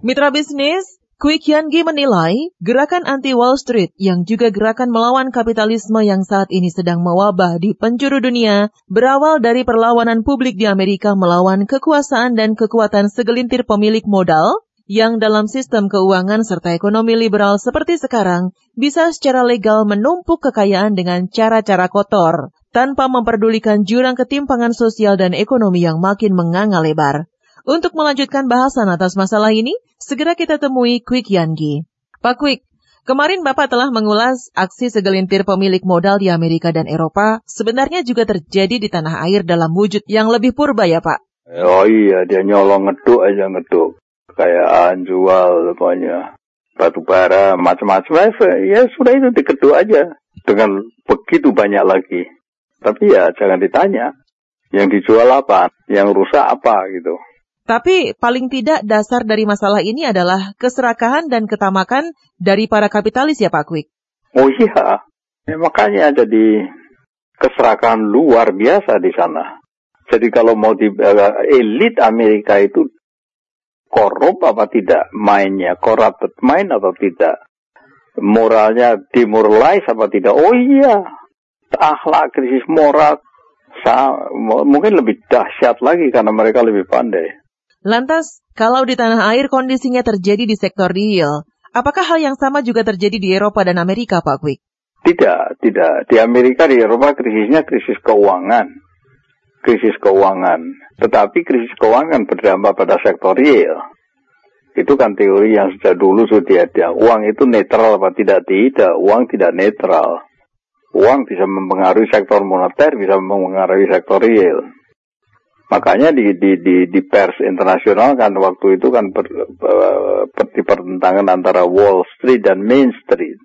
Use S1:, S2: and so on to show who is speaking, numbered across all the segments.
S1: Mitra bisnis, Quick Yangi menilai gerakan anti Wall Street yang juga gerakan melawan kapitalisme yang saat ini sedang mewabah di penjuru dunia berawal dari perlawanan publik di Amerika melawan kekuasaan dan kekuatan segelintir pemilik modal yang dalam sistem keuangan serta ekonomi liberal seperti sekarang bisa secara legal menumpuk kekayaan dengan cara-cara kotor tanpa memperdulikan jurang ketimpangan sosial dan ekonomi yang makin menganga lebar. Untuk melanjutkan bahasan atas masalah ini, segera kita temui Quick Yangi. Pak Quick, kemarin Bapak telah mengulas aksi segelintir pemilik modal di Amerika dan Eropa sebenarnya juga terjadi di tanah air dalam wujud yang lebih purba ya Pak?
S2: Oh iya, dia nyolong ngeduk aja ngeduk. Kayak jual pokoknya batu bara, macam-macam. Ya sudah itu dikeduk aja. Dengan begitu banyak lagi. Tapi ya jangan ditanya. Yang dijual apa, yang rusak apa gitu.
S1: Tapi paling tidak dasar dari masalah ini adalah keserakahan dan ketamakan dari para kapitalis ya Pak Kwik.
S2: Oh iya, ya, makanya jadi keserakahan luar biasa di sana. Jadi kalau mau di uh, elit Amerika itu korup apa tidak mainnya, corrupted main atau tidak, moralnya demoralize apa tidak. Oh iya, akhlak krisis moral mungkin lebih dahsyat lagi karena mereka lebih pandai.
S1: Lantas, kalau di tanah air kondisinya terjadi di sektor real, apakah hal yang sama juga terjadi di Eropa dan Amerika, Pak Quick?
S2: Tidak, tidak. Di Amerika, di Eropa krisisnya krisis keuangan. Krisis keuangan. Tetapi krisis keuangan berdampak pada sektor real. Itu kan teori yang sejak dulu sudah ada. Uang itu netral apa tidak? Tidak. Uang tidak netral. Uang bisa mempengaruhi sektor moneter, bisa mempengaruhi sektor real. Makanya di, di, di, di pers internasional kan waktu itu kan ber, ber, di pertentangan antara Wall Street dan Main Street.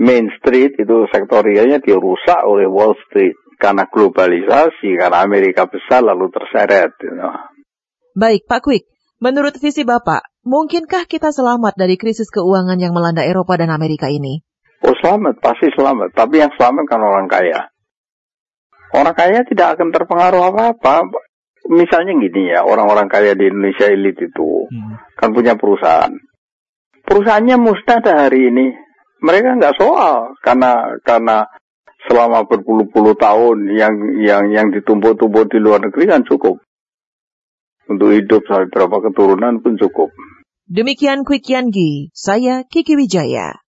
S2: Main Street itu sektorialnya dirusak oleh Wall Street karena globalisasi, karena Amerika besar lalu terseret. You know.
S1: Baik, Pak Quick. Menurut visi Bapak, mungkinkah kita selamat dari krisis keuangan yang melanda Eropa dan Amerika ini?
S2: Oh selamat, pasti selamat. Tapi yang selamat kan orang kaya. Orang kaya tidak akan terpengaruh apa-apa misalnya gini ya, orang-orang kaya di Indonesia elit itu hmm. kan punya perusahaan. Perusahaannya musnah hari ini. Mereka nggak soal karena karena selama berpuluh-puluh tahun yang yang yang ditumpuk-tumpuk di luar negeri kan cukup. Untuk hidup sampai berapa keturunan pun cukup.
S1: Demikian Quick Yangi, saya Kiki Wijaya.